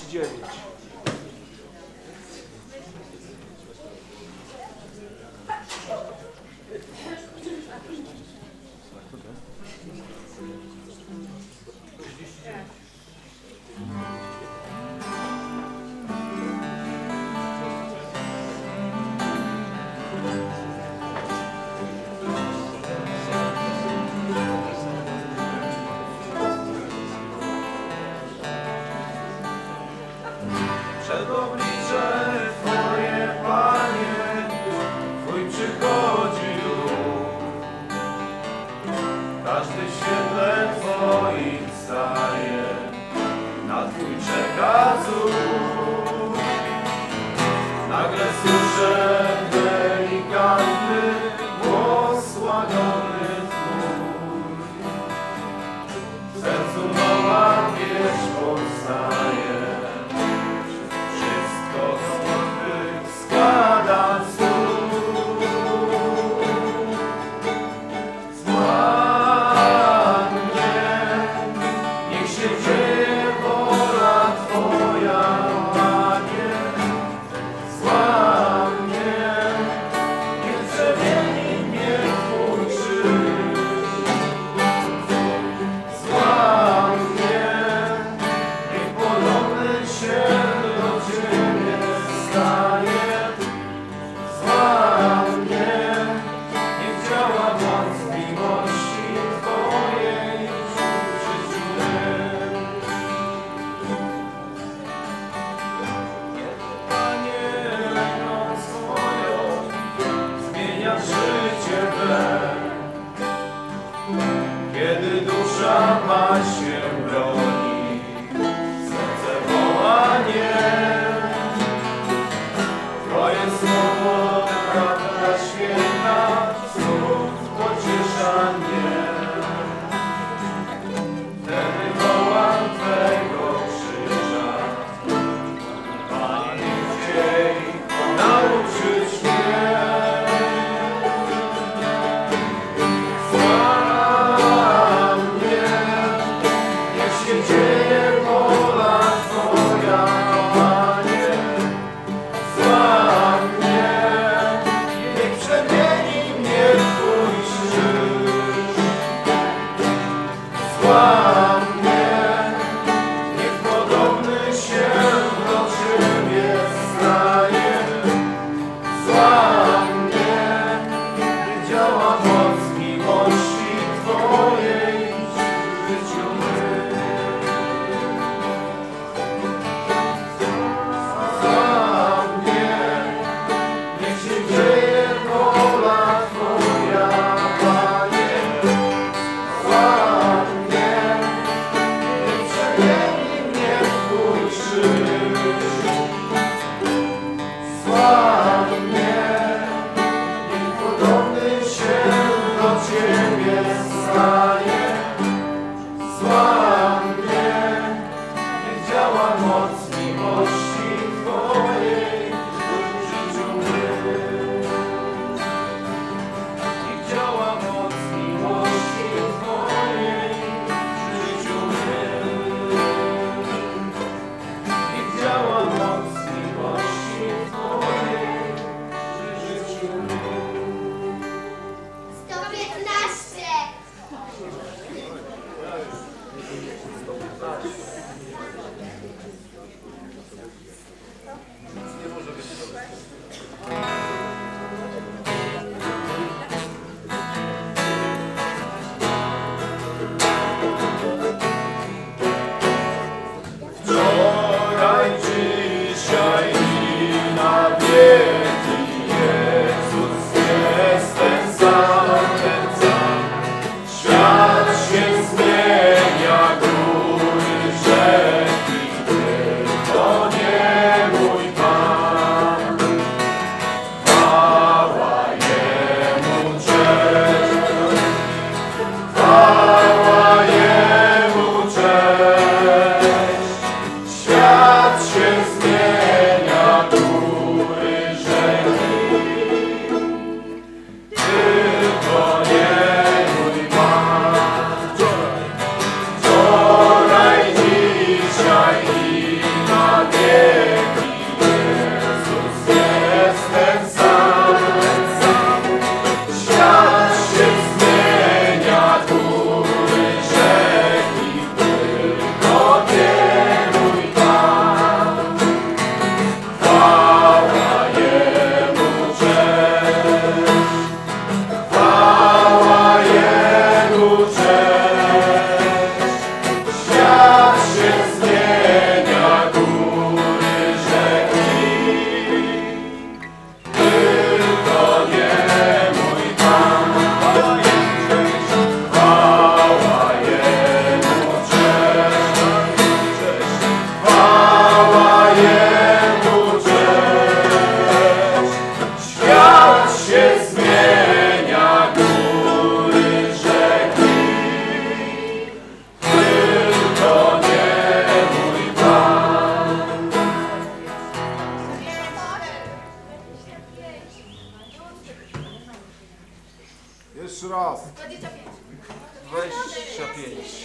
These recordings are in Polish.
cotidianamente. 얘는 again. 25. 25.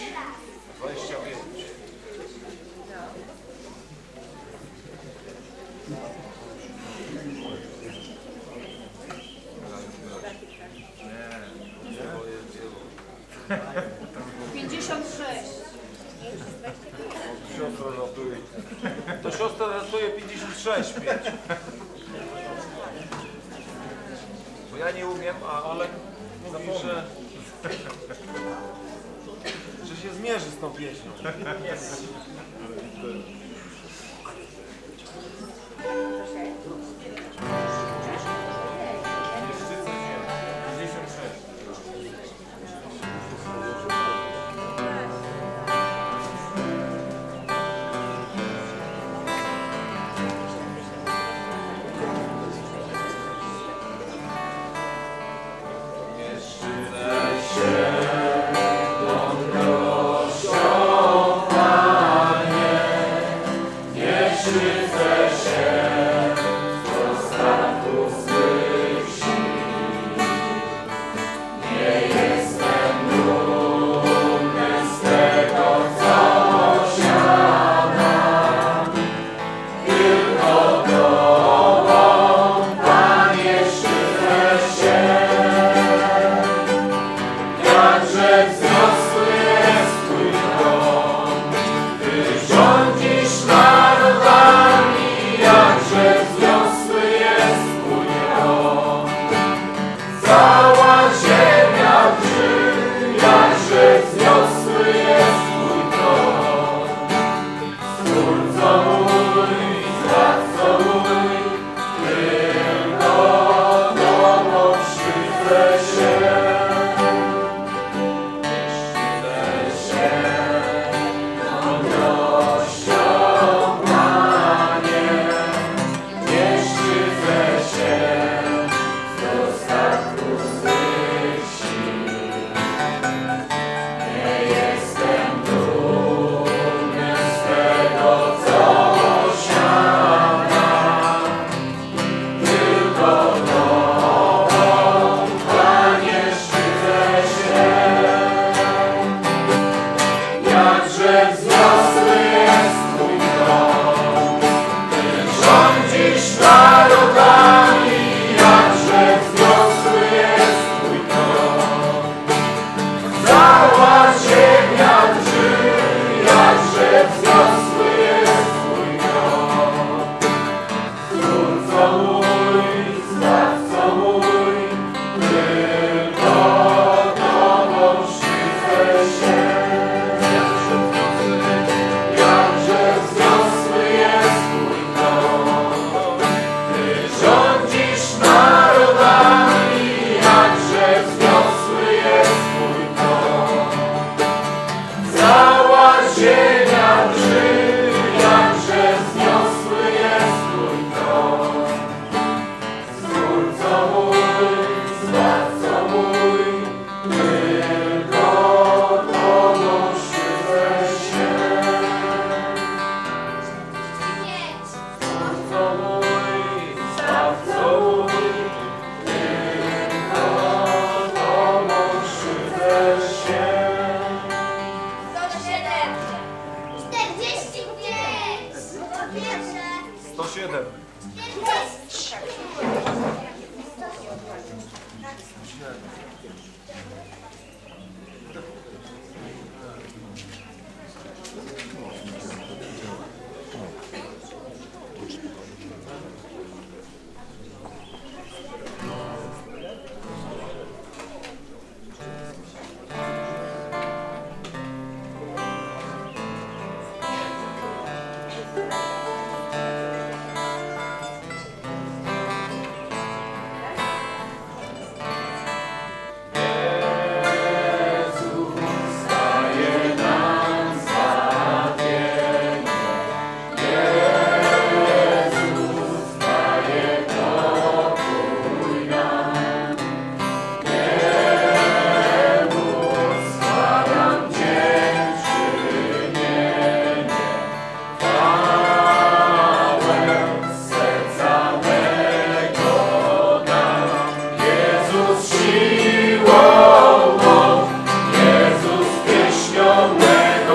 Nie, swoje dzieło. 56. Siostra. To siostra ratuje 56 mieć. Bo ja nie umiem, a ale mówi, że, że się zmierzy z tą pieśnią.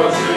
아버지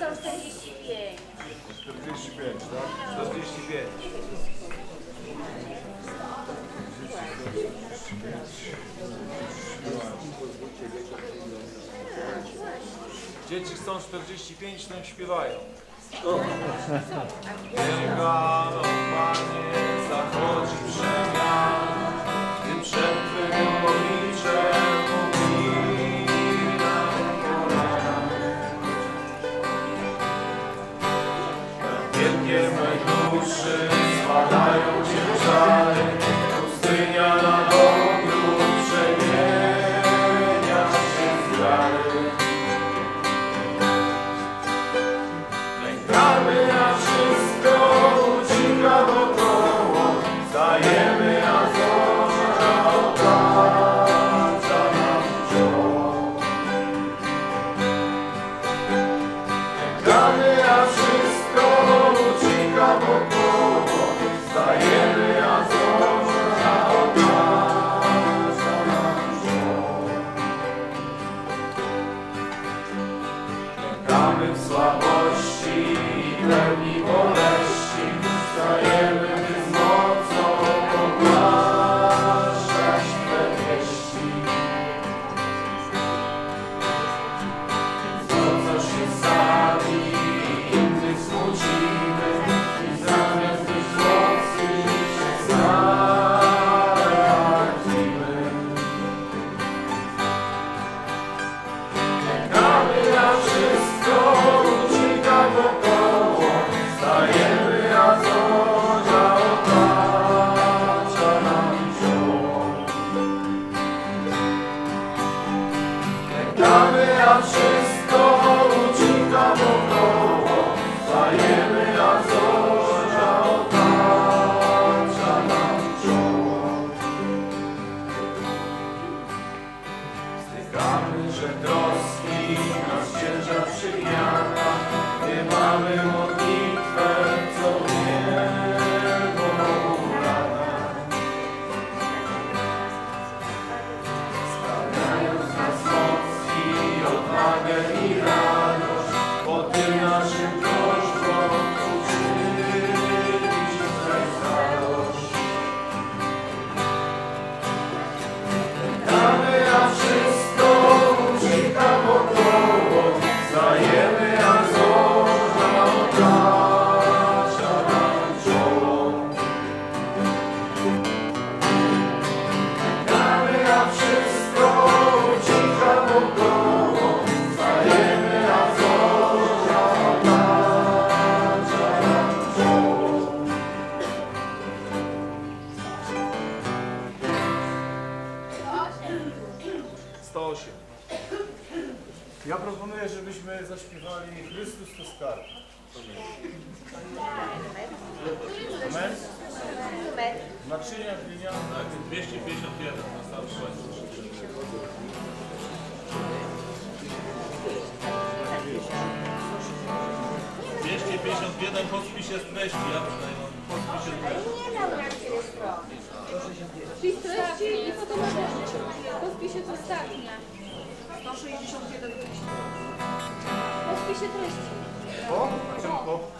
145. 45, tak? 45. Dzieci chcą 45, no i śpiewają. Niegano, Panie, zachodzi przemian, Ty przed Twym obliczem Ja proponuję, żebyśmy zaśpiewali Chrystus to skarb. Amen. Naczynia gliniane. Tak, 251 na samym końcu. Dwieście pięćdziesiąt jeden podpis jest treści, ja przynajmniej no, podpis jest treści. Nie dał nam się stron. Pis treści i fotomontaż. Podpis jest ostatnia. 161 tysięcy. Po spisie treści. Po? Czemu po?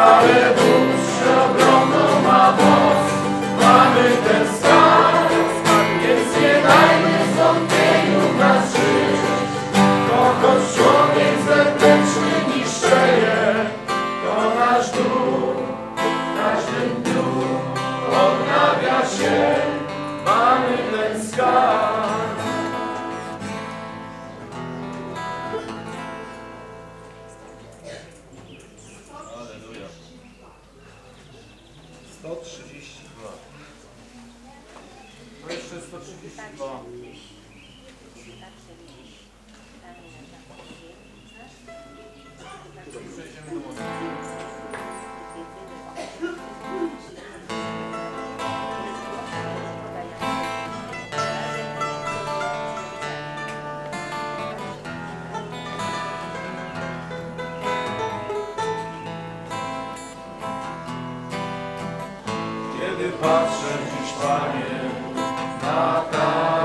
Z patrzę dziś, Panie, na tamten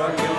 Thank you.